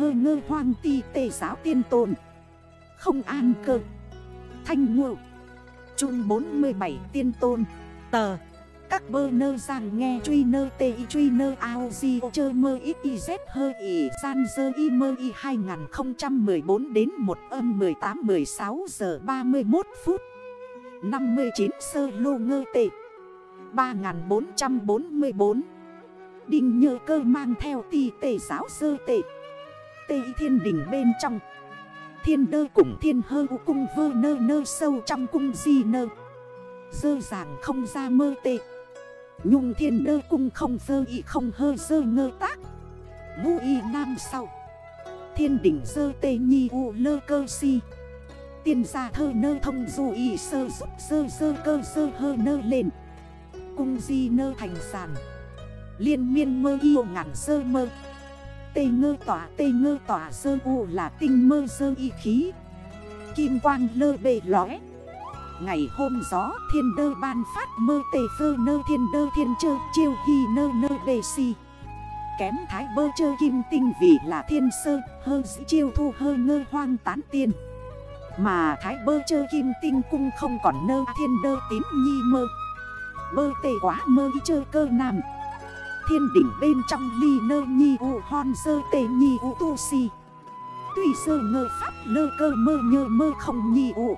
hơ ngơ hoang ti tề giáo tiên tồn. Không an cơ. Thanh ngộ. Trung 47 tiên tôn. Tờ. Các bơ nơ giang nghe truy nơ tê y truy nơ ao di chơ mơ ít y dép hơ y san dơ y mơ y 2014 đến 1 âm 18 16 giờ 31 phút. 59 sơ lô ngơ tệ 3444 Đinh nhờ cơ mang theo ti tệ giáo sơ tệ tây thiên đỉnh bên trong. Thiên đơ cùng thiên hơ u cung vơ nơ nơ sâu trong cung di nơ. Dơ dàng không ra mơ tệ Nhung thiên đơ cung không dơ y không hơ dơ ngơ tác. Ngu y nam sau. Thiên đỉnh dơ tê nhi u lơ cơ si. Tiên gia thơ nơ thông dù y sơ giúp dơ dơ cơ dơ hơ nơ lên. Cung di nơ thành sàn. Liên miên mơ yêu ngàn sơ mơ. Tê ngơ tỏa, tê ngơ tỏa sơ u là tinh mơ sơ y khí. Kim quang lơ bề lóe Ngày hôm gió thiên đơ ban phát mơ tê phơ nơ thiên đơ thiên chơ, chiêu hi nơ nơ bề si. Kém thái bơ chơ kim tinh vì là thiên sơ, hơ dĩ chiêu thu hơ ngơ hoang tán tiên. Mà thái bơ chơ kim tinh cung không còn nơ, thiên đơ tín nhi mơ. Bơ tê quá mơ y chơ cơ nam. Thiên đỉnh bên trong ly nơ nhi u hon sơ tê nhi u tu si. Tùy sơ ngơ pháp lơ cơ mơ nhơ mơ không nhi u.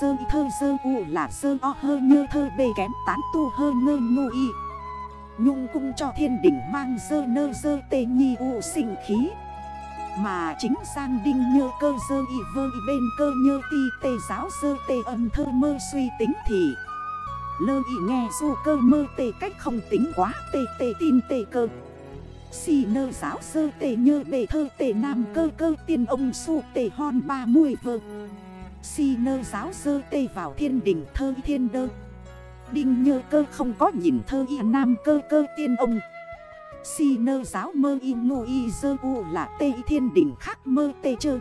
Sơ thơ sơ u là sơ o hơ nhơ thơ bề kém tán tu hơ ngơ ngu y. Nhung cung cho thiên đỉnh mang sơ nơ sơ tê nhi u sinh khí. Mà chính sang đinh nhơ cơ sơ y vơ y bên cơ nhơ ti tê giáo sơ tê âm thơ mơ suy tính thì Lơ y nghe dù cơ mơ tê cách không tính quá tê tê tin tê cơ. Xì nơ giáo sơ tê nhơ bề thơ tê nam cơ cơ tiên ông su tê hon ba mùi vơ. Xì nơ giáo sơ tê vào thiên đỉnh thơ thiên đơ. Đinh nhơ cơ không có nhìn thơ y nam cơ cơ tiên ông. Si nơ giáo mơ y ngô y dơ u là tê thiên đỉnh khác mơ tê chơ.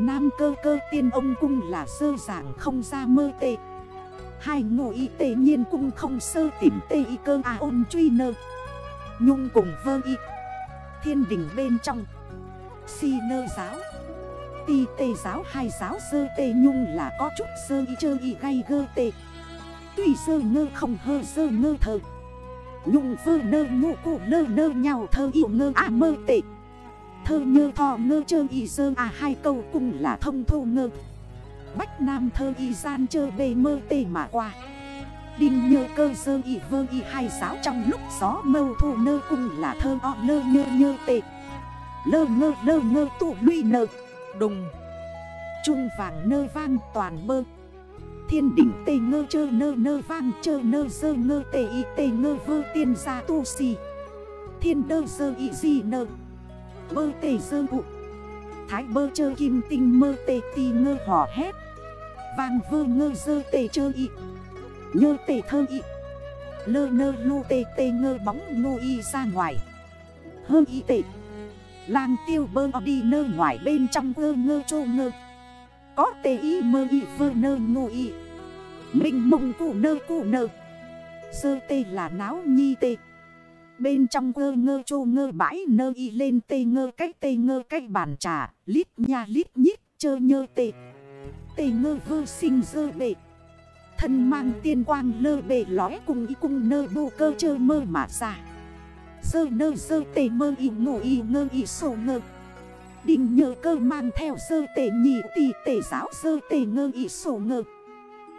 Nam cơ cơ tiên ông cung là sơ giảng không ra mơ tê. Hai ngô y tê nhiên cung không sơ tìm tê y cơ à ôn truy nơ. Nhung cùng vơ y. Thiên đỉnh bên trong. Si nơ giáo. Ti tê giáo hai giáo sơ tê nhung là có chút sơ y chơ y gay gơ tê. Tuy sơ ngơ không hơ sơ ngơ thơ. Nhung vơ nơ ngụ cụ nơ nơ nhau thơ yêu ngơ à mơ tệ Thơ nhơ thọ ngơ chơ y sơ à hai câu cùng là thông thô ngơ. Bách nam thơ y gian chơ bề mơ tê mà qua. Đinh nhơ cơ sơ y vơ y hai giáo trong lúc gió mâu thù nơ cung là thơ o lơ nhơ nhơ tê. Lơ ngơ lơ ngơ tụ luy nơ Đùng. Trung vàng nơ vang toàn bơ. Thiên đỉnh tê ngơ chơ nơ nơ vang chơ nơ sơ ngơ tê y tê ngơ vơ tiên gia tu si. Thiên đơ sơ y di nơ Bơ tê sơ vụ Thái bơ chơ kim tinh mơ tê ti ngơ hò hét. Vàng vơ ngơ dơ tê chơ y. Nhơ tê thơ y. Lơ nơ lu tê tê ngơ bóng ngô y ra ngoài. Hơ y tê. Làng tiêu bơ đi nơ ngoài bên trong vơ ngơ chô ngơ. Có tê y mơ y vơ nơ ngô y. Mình mộng cụ nơ cụ nơ. Sơ tê là náo nhi tê. Bên trong ngơ ngơ chô ngơ bãi nơ y lên tê ngơ cách tê ngơ cách bàn trà, Lít nha lít nhít chơ nhơ tê. Tê ngơ vơ sinh dơ bệ Thân mang tiên quang lơ bề lói cùng y cung nơ bù cơ chơ mơ mà ra. Dơ nơ dơ tề mơ y ngủ y ngơ y sổ ngơ. Đình nhờ cơ mang theo dơ tề nhị tỷ tề giáo dơ tề ngơ y sổ ngơ.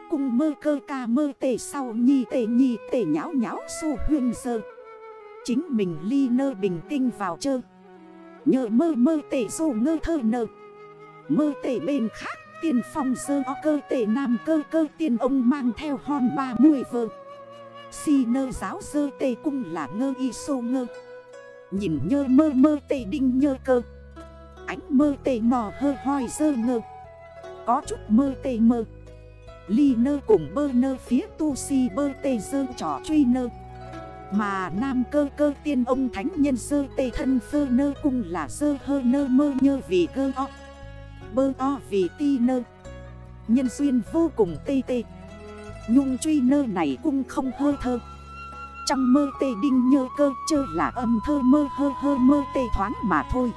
Cùng mơ cơ ca mơ tề sau nhị tề nhị tề nháo nháo sổ huyên sơ Chính mình ly nơ bình tinh vào chơ. Nhờ mơ mơ tề dô ngơ thơ nơ. Mơ tề bên khác tiên phong sơ o cơ tệ nam cơ cơ tiên ông mang theo hòn ba mùi vơ. Si nơ giáo sơ tê cung là ngơ y sô ngơ. Nhìn nhơ mơ mơ tê đinh nhơ cơ. Ánh mơ tê mò hơ hoi sơ ngơ. Có chút mơ tê mơ. Ly nơ cùng bơ nơ phía tu si bơ tê sơ trò truy nơ. Mà nam cơ cơ tiên ông thánh nhân sơ tê thân phơ nơ cung là sơ hơ nơ mơ nhơ vì cơ o. Bơ o vì ti nơ. Nhân duyên vô cùng tê tê. Nhung truy nơ này cung không hơ thơ. Trong mơ tê đinh nhơ cơ chơ là âm thơ mơ hơ hơ mơ tê thoáng mà thôi.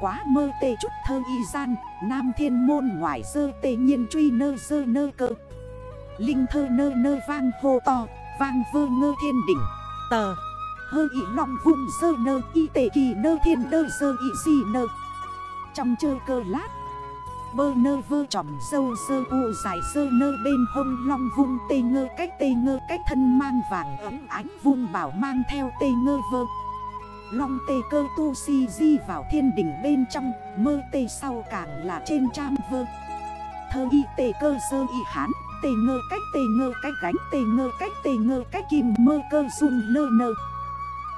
Quá mơ tê chút thơ y gian, Nam thiên môn ngoài dơ tê nhiên truy nơ dơ nơ cơ. Linh thơ nơ nơ vang hô to, Vang vơ ngơ thiên đỉnh. Tờ, Hơ y long vùng dơ nơ Y tê kỳ nơ thiên đơ dơ y si nơ. Trong chơ cơ lát Bơ nơ vơ trỏm, sâu sơ u dài sơ nơ bên hông long vung tê ngơ cách tê ngơ cách thân mang vàng ấm ánh vung bảo mang theo tê ngơ vơ. Long tê cơ tu si di vào thiên đỉnh bên trong, Mơ tê sau càng là trên trăm vơ. Thơ y tê cơ sơ y hán, Tê ngơ cách tê ngơ cách gánh, Tê ngơ cách tê ngơ cách kim, mơ cơ dung lơ nơ.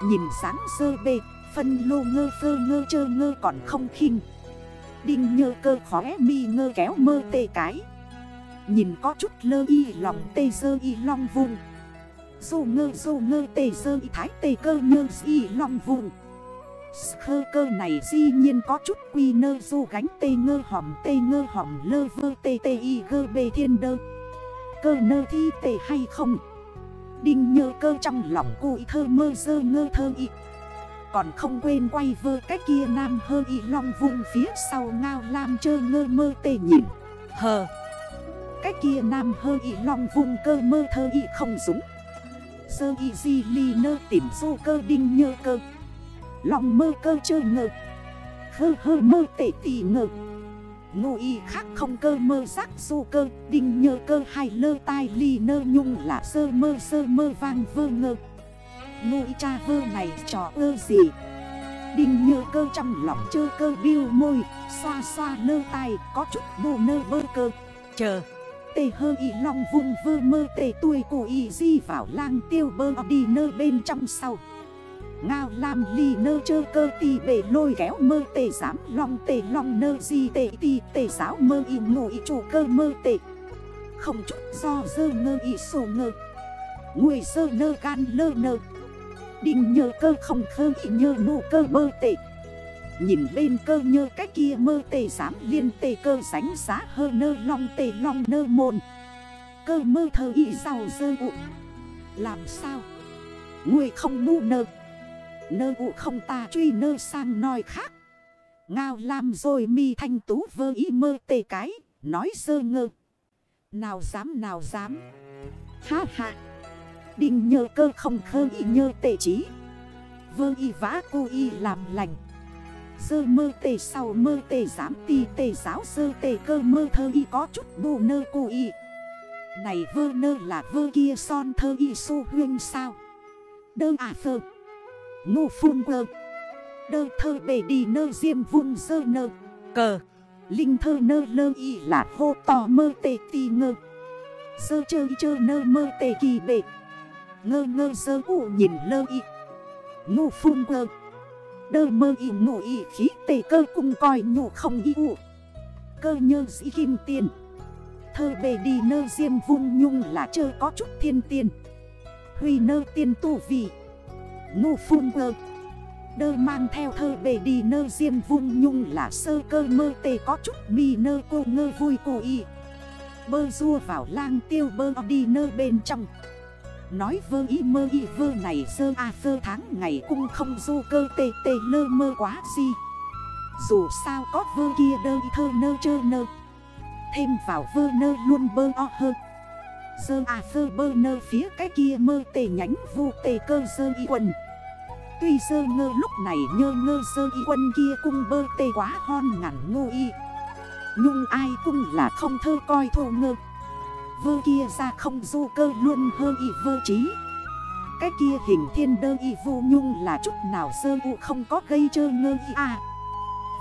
Nhìn sáng sơ bê, Phân lô ngơ phơ ngơ chơ ngơ còn không khinh. Đinh nhơ cơ khóe mi ngơ kéo mơ tê cái. Nhìn có chút lơ y lòng tê sơ y long vùng Dù ngơ dù ngơ tê sơ y thái tê cơ nhơ y long vùng Khơ cơ này di nhiên có chút quy nơ du gánh tê ngơ hỏng tê ngơ hỏng lơ vơ tê tê y gơ bê thiên đơ. Cơ nơ thi tê hay không? Đinh nhơ cơ trong lòng cô y thơ mơ dơ ngơ thơ y còn không quên quay vơ cái kia nam hơ y long vùng phía sau ngao lam chơ ngơ mơ tê nhìn. Hờ. Cái kia nam hơ y long vùng cơ mơ thơ y không dũng. Sơ y di ly nơ tìm du cơ đinh nhơ cơ. Lòng mơ cơ chơ ngơ. Hơ hơ mơ tệ tì ngơ. Ngô y khác không cơ mơ giác du cơ Đinh nhơ cơ hai lơ tai ly nơ nhung là sơ mơ sơ mơ vang vơ ngơ. Ngô y cha vơ này trò ơ gì? Đinh nhơ cơ trong lòng chơ cơ biêu môi Xoa xoa lơ tai có chút bù nơ bơ cơ. Chờ. Tê hơ y long vùng vơ mơ tê tuổi của y di vào lang tiêu bơ đi nơ bên trong sau. Ngao làm ly nơ chơ cơ tì bể lôi kéo mơ tê giám long tê long nơ di tê tì tê giáo mơ y ngộ y chủ cơ mơ tê. Không chút do dơ ngơ y sổ ngơ. Người sơ nơ gan lơ nơ Đinh nhơ cơ không khơ y nhơ nụ cơ mơ tệ. Nhìn bên cơ nhơ cái kia mơ tề dám liên tề cơ sánh giá hơ nơ long tề long nơ môn. Cơ mơ thơ y giàu dơ ụ. Làm sao? Người không nụ nơ. Nơ ụ không ta truy nơ sang nói khác. Ngao làm rồi mi thanh tú vơ y mơ tề cái, Nói sơ ngơ. Nào dám nào dám. Ha ha. Đinh nhơ cơ không khơ y nhơ tệ trí. Vơ y vã cô y làm lành. Sơ mơ tề sau mơ tề giám ti tề giáo sơ tề cơ mơ thơ y có chút bù nơ cô y. Này vơ nơ là vơ kia son thơ y su huyên sao? Đơ à phơ. Ngô phun quơ. Đơ thơ bể đi nơ diêm vung sơ nơ. Cờ. Linh thơ nơ lơ y là hô tò mơ tề ti ngơ. Sơ chơi chơ nơ mơ tề kỳ bệ Ngơ ngơ sơ u nhìn lơ y. Ngu phun ngơ Đơ mơ y ngụ y khí tê cơ cung coi nhụ không y u. Cơ nhơ dĩ kim tiền. Thơ bề đi nơ diêm vung nhung là chơ có chút thiên tiền. Huy nơ tiên tu vị Ngu phun ngơ Đơ mang theo thơ bề đi nơ diêm vung nhung là sơ cơ mơ tê có chút mi nơ cô ngơ vui cô y. Bơ rua vào lang tiêu bơ đi nơ bên trong. Nói vơ y mơ y vơ này sơ a à phơ tháng ngày cung không du cơ tê tê lơ mơ quá gì Dù sao có vơ kia đơ y thơ nơ chơ nơ. Thêm vào vơ nơ luôn bơ o hơn Sơ à sơ bơ nơ phía cái kia mơ tê nhánh vu tê cơ sơ y quần. Tuy sơ ngơ lúc này nhơ ngơ sơ y quân kia cung bơ tê quá hon ngắn ngô y. Nhung ai cung là không thơ coi thô ngơ. Vơ kia ra không du cơ luôn hơ y vơ trí Cái kia hình thiên đơ y vô nhung là chút nào sơ u không có gây chơ ngơ y à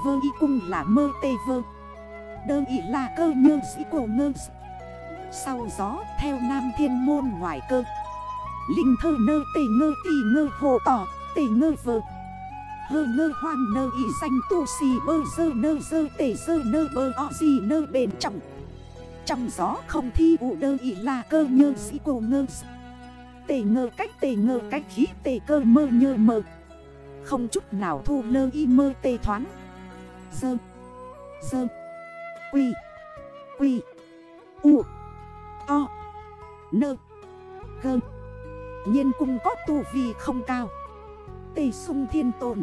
Vơ y cung là mơ tê vơ. Đơ y là cơ nhơ sĩ cổ ngơ. Sau gió theo nam thiên môn ngoài cơ. Linh thơ nơ tê ngơ tì ngơ hồ tỏ, tê ngơ vơ. Hơ ngơ hoang nơ y xanh tu xì bơ dơ nơ dơ tê dơ nơ bơ o gì nơ bền trọng trong gió không thi ụ đơ y là cơ nhơ sĩ cổ ngơ tề ngơ cách tề ngơ cách khí tề cơ mơ nhơ mơ. Không chút nào thu lơ y mơ tề thoáng. Dơ Dơ, Quy Quy, U, O, Nơ, Gơ. Nhiên cung có tu vi không cao. Tề sung thiên tồn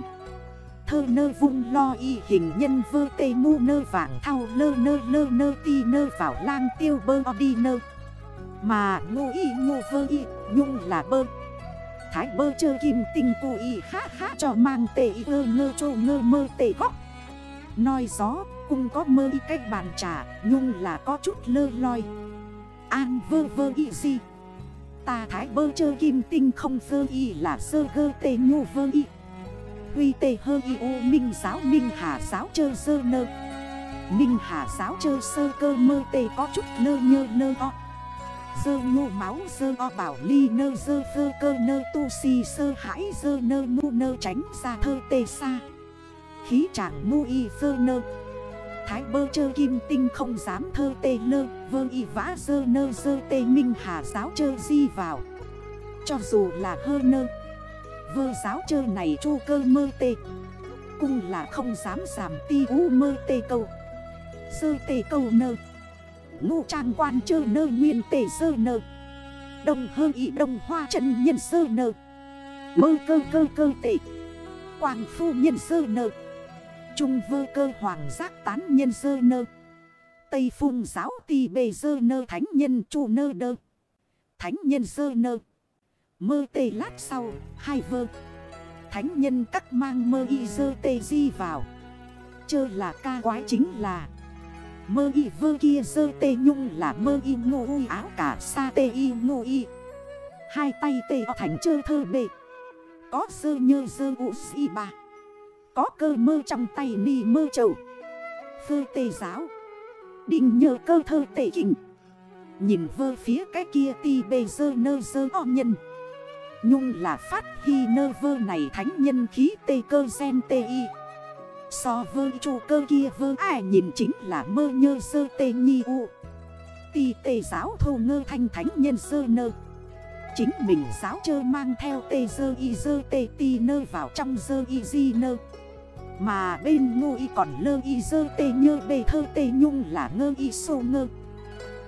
thơ nơ vung lo y hình nhân vơ tê mu nơ vàng thao lơ nơ lơ nơ ti nơ vào lang tiêu bơ o đi nơ. Mà ngô y ngô vơ y, nhung là bơ. Thái bơ chơ kim tinh cụ y há há cho mang tệ ơ ngơ chô ngơ mơ tê góc. Nói gió, cũng có mơ y cách bàn trà, Nhung là có chút lơ loi. An vơ vơ y gì Ta thái bơ chơ kim tinh không vơ y là sơ gơ tê nhô vơ y. Huy tê hơ y u minh giáo minh hà giáo chơ sơ nơ. Minh hà giáo chơ sơ cơ mơ tê có chút lơ nhơ lơ o. Dơ ngô máu dơ o bảo ly nơ dơ phơ cơ nơ tu si sơ hãi dơ nơ mu nơ tránh ra thơ tê xa. Khí trạng mu y dơ nơ. Thái bơ chơ kim tinh không dám thơ tê lơ Vơ y vã dơ nơ dơ tê minh hà giáo chơ di vào. Cho dù là hơ nơ Vơ giáo chơ này chu cơ mơ tê. Cung là không dám giảm ti u mơ tê câu. Sơ tê câu nơ. Ngũ trang quan chơ nơ nguyên tê sơ nơ. Đồng hơ y đồng hoa chân nhân sơ nơ. Mơ cơ cơ cơ tê. Quảng phu nhân sơ nơ. Trung vơ cơ hoàng giác tán nhân sơ nơ. Tây phung giáo tì bề sơ nơ thánh nhân chu nơ đơ. Thánh nhân sơ nơ. Mơ tê lát sau, hai vơ. Thánh nhân cắt mang mơ y dơ tê di vào. Chơ là ca quái chính là, Mơ y vơ kia dơ tê nhung là mơ y ngô y áo cả sa tê y ngô y. Hai tay tê thành chơ thơ bệ Có dơ nhơ dơ ụ si ba. Có cơ mơ trong tay ni mơ trầu Phơ tê giáo. Định nhờ cơ thơ tê kình. Nhìn vơ phía cái kia ti bê dơ nơ dơ o nhân. Nhung là phát hi nơ vơ này thánh nhân khí tê cơ gen tê y. So vơ chu cơ kia vơ ai nhìn chính là mơ nhơ sơ tê nhi u. Tì tê giáo thô ngơ thanh thánh nhân sơ nơ. Chính mình giáo chơ mang theo tê dơ y dơ tê ti nơ vào trong dơ y di nơ. Mà bên ngô y còn lơ y dơ tê nhơ bề thơ tê nhung là ngơ y sô ngơ.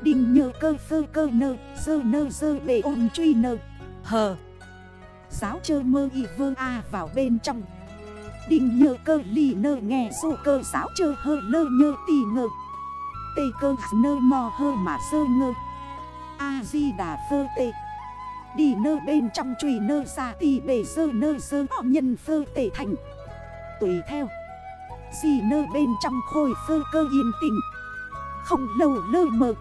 Đình nhơ cơ phơ cơ nơ dơ nơ dơ bề ôn truy nơ. Hờ! Giáo chơ mơ y vương A vào bên trong. Đình nhờ cơ lì nơ nghe sô cơ giáo chơ hơ lơ nhơ tì ngơ. Tê cơ nơ mò hơ mà sơ ngơ. A-di-đà phơ tê. Đi nơ bên trong trùy nơ xa tì bề sơ nơ sơ họ nhân phơ tê thành. Tùy theo. Di nơ bên trong khôi phơ cơ yên tình. Không lâu lơ mờ.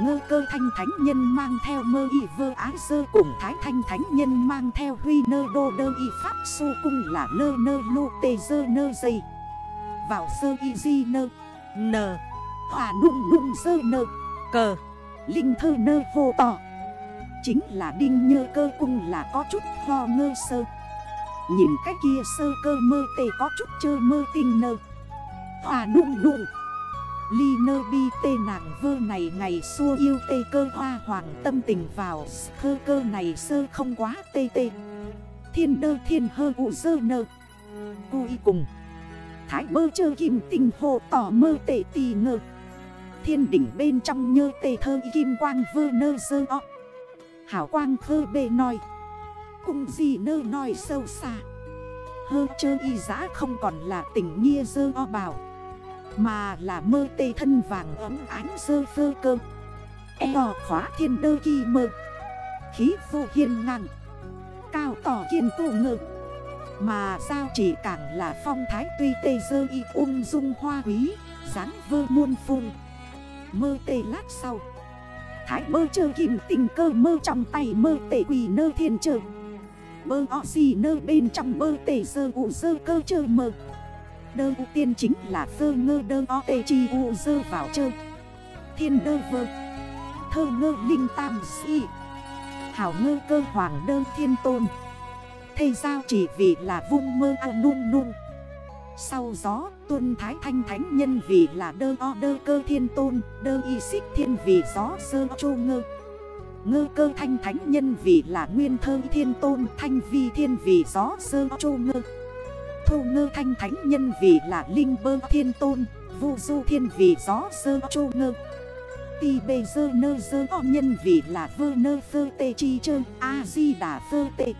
Ngơ cơ thanh thánh nhân mang theo mơ y vơ ái sơ cùng thái thanh thánh nhân mang theo huy nơ đô đơ y pháp su cung là lơ nơ lô tê dơ nơ dây. Vào sơ y di nơ Nờ Hòa nụng nụng sơ nơ Cờ Linh thơ nơ vô tỏ Chính là đinh nhơ cơ cung là có chút ho ngơ sơ. Nhìn cái kia sơ cơ mơ tê có chút chơ mơ tinh nơ. Hòa nụng nụng Ly nơ bi tê nàng vơ này ngày xua yêu tê cơ hoa hoàng tâm tình vào. Cơ cơ này sơ không quá tê tê. Thiên đơ thiên hơ ụ sơ nơ. Cui cùng. Thái bơ chơ kim tình hồ tỏ mơ tệ tì ngơ. Thiên đỉnh bên trong nhơ tê thơ kim quang vơ nơ sơ ọ Hảo quang khơ bê nói Cùng gì nơ nói sâu xa. Hơ chơ y giã không còn là tình nghĩa dơ o bào mà là mơ tê thân vàng ấm ánh sơ phơ cơ. Eo khóa thiên đơ kỳ mơ. Khí vô hiên ngang. Cao tỏ kiên cổ ngự Mà sao chỉ càng là phong thái tuy tê dơ y ung dung hoa quý, dáng vơ muôn phun. Mơ tê lát sau. Thái mơ chơ kìm tình cơ mơ trong tay mơ tê quỳ nơ thiên trợ Bơ o xì nơ bên trong bơ tê dơ ụ dơ cơ chơ mơ. Đơ ưu tiên chính là thơ ngơ đơ o tê chi u dơ vào chơ. Thiên đơ vơ. Thơ ngơ linh tam si. Hảo ngơ cơ hoàng đơ thiên tôn. Thầy sao chỉ vì là vung mơ ao nung nung. Sau gió tuân thái thanh thánh nhân vì là đơ o đơ cơ thiên tôn, Đơ y xích thiên vì gió sơ chô ngơ. Ngơ cơ thanh thánh nhân vì là nguyên thơ thiên tôn, Thanh vi thiên vì gió sơ chô ngơ thu ngơ thanh thánh nhân vì là linh bơ thiên tôn, vu du thiên vì gió sơ chô ngơ. Tì bề dơ nơ dơ o nhân vì là vơ nơ phơ tê chi chơ A-di đà phơ tê.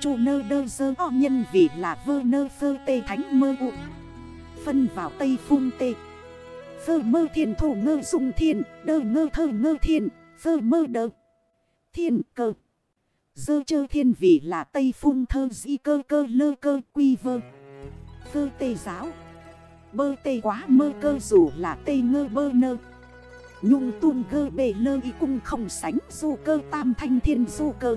Chu nơ đơ dơ o nhân vì là vơ nơ phơ tê thánh mơ u. Phân vào tây phung tê. Phơ mơ thiền thủ ngơ dùng thiền, Đơ ngơ thơ ngơ thiền Phơ mơ đơ. Thiên cơ Dơ chơ thiên vị là tây phung thơ di cơ cơ lơ cơ quy vơ. Thơ tê giáo. Bơ tê quá mơ cơ dù là tê ngơ bơ nơ. Nhung tuôn gơ bề lơ y cung không sánh du cơ tam thanh thiên du cơ.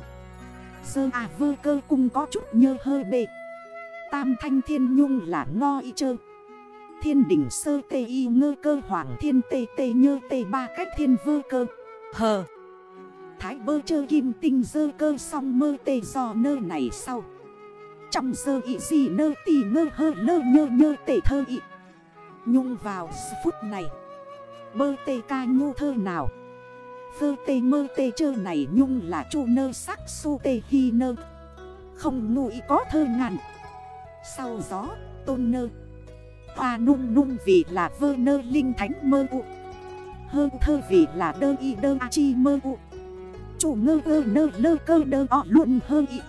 Dơ à vơ cơ cung có chút nhơ hơi bề Tam thanh thiên nhung là ngo y chơ. Thiên đỉnh sơ tê y ngơ cơ hoàng thiên tê tê nhơ tê ba cách thiên vơ cơ. Hờ. Thái bơ chơ kim tinh dơ cơ song mơ tê do nơ này sau. Trong sơ y gì nơ tì ngơ hơ lơ nhơ nhơ tê thơ y. Nhung vào phút này, Bơ tê ca nhu thơ nào? Phơ tê mơ tê chơ này nhung là chu nơ sắc su tê hi nơ. Không ngụy có thơ ngàn. Sau gió, tôn nơ. Hoa nung nung vì là vơ nơ linh thánh mơ u. Hơ thơ vì là đơ y đơ chi mơ u. Chủ ngơ ơ nơ nơ cơ đơ ọ luôn hơ ị.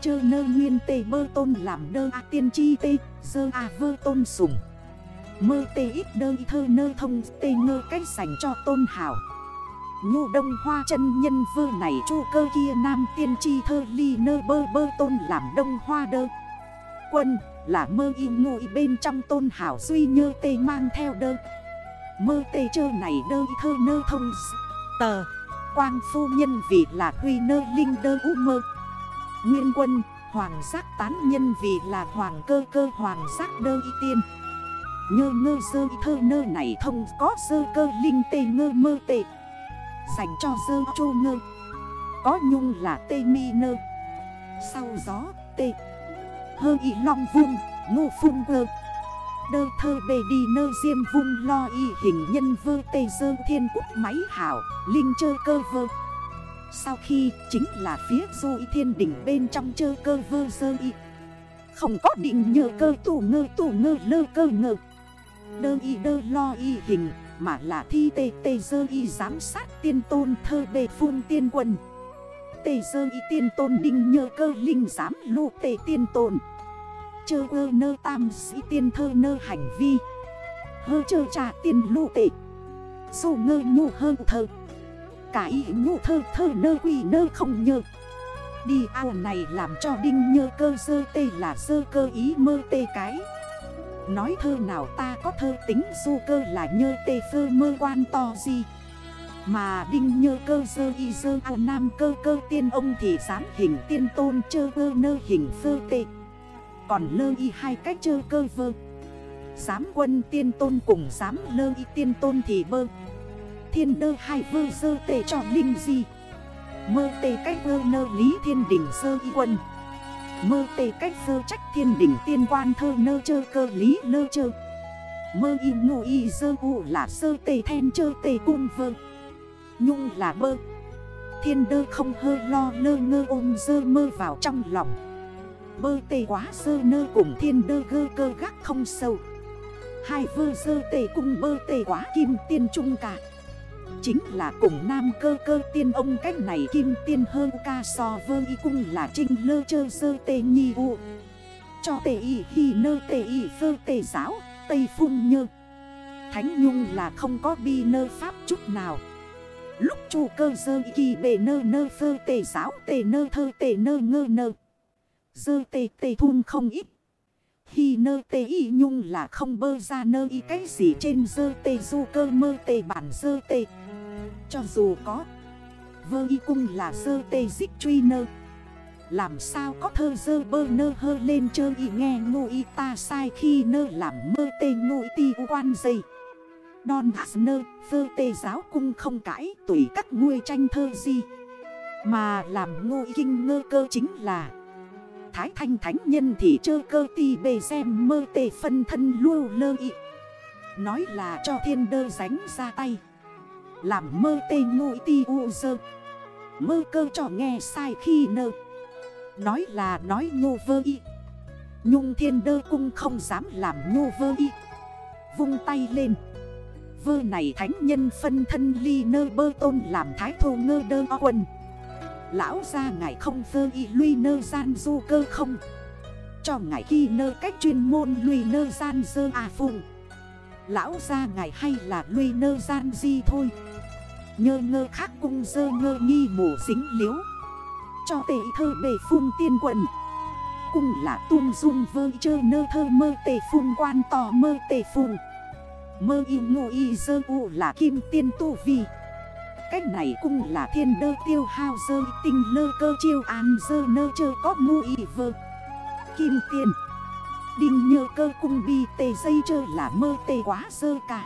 Chơ nơ nguyên tê bơ tôn làm đơ a tiên chi tê Dơ a vơ tôn sùng. Mơ tê ít đơ thơ nơ thông, tê ngơ cách dành cho tôn hảo Nhu đông hoa chân nhân vơ này chu cơ kia nam tiên chi thơ ly nơ bơ bơ tôn làm đông hoa đơ. Quân là mơ y ngụy bên trong tôn hảo duy nhơ tê mang theo đơ. Mơ tê chơ này đơ thơ nơ thông, tờ Quang phu nhân vì là huy nơ linh đơ u mơ. Nguyên quân, hoàng giác tán nhân vì là hoàng cơ cơ hoàng giác đơ y tiên. Nhơ ngơ dơ thơ nơ này thông có dơ cơ linh tê ngơ mơ tê. Dành cho dơ chô ngơ. Có nhung là tê mi nơ. Sau gió tê. Hơ y long vung ngô phung ngơ. Đơ thơ bề đi nơ diêm vung lo y hình nhân vơ tê dơ thiên cúc máy hảo Linh chơ cơ vơ. Sau khi chính là phía du y thiên đỉnh bên trong chơ cơ vơ dơ y. Không có định nhờ cơ tủ ngơ tủ ngơ lơ cơ ngơ. Đơ y đơ lo y hình, Mà là thi tê tê dơ y giám sát tiên tôn thơ bề phun tiên quân. Tê dơ y tiên tôn đinh nhờ cơ linh giám lụ tê tiên tôn. Chơ ơ nơ tam sĩ tiên thơ nơ hành vi. Hơ chơ trà tiên lụ tệ. Dù ngơ nhu hơ thơ. Cả ý nhu thơ thơ nơ quỷ nơ không nhơ. Đi ao này làm cho đinh nhơ cơ dơ tê là dơ cơ ý mơ tê cái. Nói thơ nào ta có thơ tính du cơ là nhơ tê phơ mơ quan to gì. Mà đinh nhơ cơ dơ y dơ ao nam cơ cơ tiên ông thì dám hình tiên tôn chơ cơ nơ hình phơ tê. Còn lơ y hai cách chơ cơ vơ. Giám quân tiên tôn cùng giám lơ y tiên tôn thì bơ. Thiên đơ hai vơ dơ tệ cho linh gì Mơ tê cách vơ nơ lý thiên đỉnh sơ y quân. Mơ tê cách sơ trách thiên đỉnh tiên quan thơ nơ chơ cơ lý nơ chơ. Mơ y ngụ y dơ u là sơ tê then chơ tê cung vơ. Nhung là bơ. Thiên đơ không hơ lo lơ ngơ ôm dơ mơ vào trong lòng. Bơ tê quá sơ nơ cùng thiên đơ gơ cơ gác không sâu. Hai vơ sơ tê cung bơ tê quá kim tiên trung cả Chính là cùng nam cơ cơ tiên ông cách này kim tiên hơn ca so vơ y cung là trinh lơ chơ sơ tê nhi u. Cho tê y hi nơ tê y vơ tê giáo, tây phung nhơ. Thánh nhung là không có bi nơ pháp chút nào. Lúc chu cơ dơ kỳ bề nơ nơ phơ tê giáo, tê nơ thơ tê nơ ngơ nơ. Dơ tê tê thun không ít. Khi nơ tê y nhung là không bơ ra nơ y cái gì trên dơ tê du cơ mơ tê bản dơ tê. Cho dù có, Vơ y cung là dơ tê dích truy nơ. Làm sao có thơ dơ bơ nơ hơ lên chơ y nghe ngu y ta sai khi nơ làm mơ tê ngu y ti quan dây. Đòn hạt nơ phơ tê giáo cung không cãi tùy các nguôi tranh thơ gì Mà làm ngu y kinh ngơ cơ chính là Thái thanh thánh nhân thì chơ cơ ti bề xem mơ tê phân thân lưu lơ ị. Nói là cho thiên đơ ránh ra tay. Làm mơ tê ngụy ti u dơ. Mơ cơ cho nghe sai khi nơ. Nói là nói nhô vơ y Nhung thiên đơ cung không dám làm nhô vơ y Vung tay lên. Vơ này thánh nhân phân thân ly nơ bơ tôn làm thái thô ngơ đơ quân Lão ra ngài không vơ y lui nơ gian du cơ không? Cho ngài khi nơ cách chuyên môn lui nơ gian dơ à phùng Lão ra ngài hay là lui nơ gian di thôi. Nhơ ngơ khác cung dơ ngơ nghi mổ dính liếu. Cho tệ thơ bề phung tiên quần Cung là tuôn dung vơ chơ nơ thơ mơ tề phung quan tò mơ tề phung. Mơ y ngô y dơ u là kim tiên tu vi. Cách này cung là thiên đơ tiêu hao dơ, tinh lơ cơ chiêu an dơ nơ chơ có mu y vơ. Kim tiền. Đinh nhơ cơ cung bi tê dây chơ là mơ tê quá dơ cả.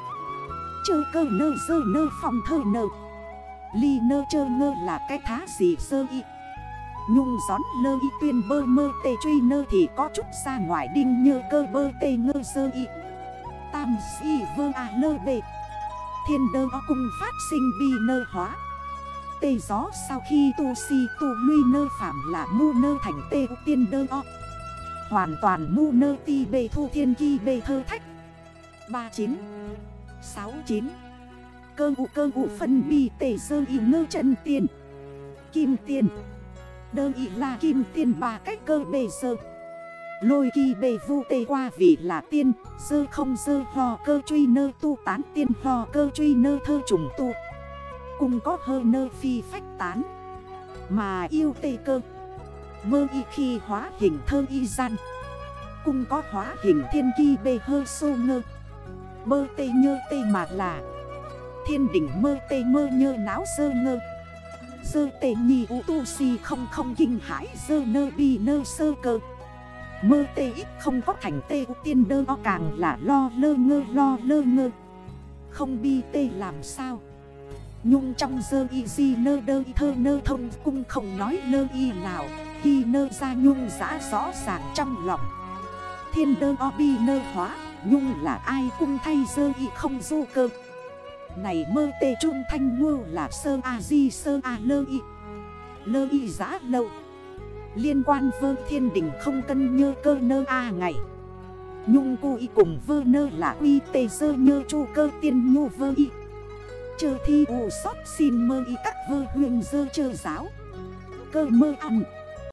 Chơ cơ nơ dơ nơ phòng thơ nơ. Ly nơ chơ ngơ là cái thá gì sơ y. Nhung gión lơ y tuyên bơ mơ tê truy nơ thì có chút ra ngoài đinh nhơ cơ bơ tê ngơ sơ y. Tam si vơ à lơ bệt Thiên đơ o cung phát sinh bi nơ hóa. Tê gió sau khi tu si tu luy nơ phạm là mu nơ thành tê tiên đơ o. Hoàn toàn mu nơ ti bê thu thiên ghi bê thơ thách. 39 69 Cơ vụ cơ vụ phân bi tê sơ y ngơ chân tiền. Kim tiền. Đơ y là kim tiền bà cách cơ bề sơ Lôi kỳ bề vu tê qua vì là tiên Sơ không sơ hò cơ truy nơ tu tán tiên hò cơ truy nơ thơ trùng tu. Cùng có hơ nơ phi phách tán, Mà yêu tê cơ. Mơ y khi hóa hình thơ y gian, Cùng có hóa hình thiên kỳ bề hơ sô ngơ. Bơ tê nhơ tê mà là, Thiên đỉnh mơ tê mơ nhơ náo sơ ngơ. Sơ tê nhì u tu si không không kinh hãi Sơ nơ bi nơ sơ cơ. Mơ tê ít không có thành tê tiên đơ o càng là lo, lơ ngơ, lo, lơ ngơ. Không bi tê làm sao? Nhung trong dơ y di nơ đơ y thơ nơ thông cung không nói nơ y nào. Khi nơ ra nhung giã rõ ràng trong lòng. Thiên đơ o bi nơ hóa, Nhung là ai cung thay dơ y không du cơ. Này mơ tê trung thanh ngư là sơ a di, sơ a lơ y. Lơ y giã lâu Liên quan vơ thiên đỉnh không cân nhơ cơ nơ a ngày. Nhung cu y cùng vơ nơ là quy tê sơ nhơ chu cơ tiên nhu vơ y. Chờ thi ủ sót xin mơ y các vơ huyền dơ chơ giáo. Cơ mơ ăn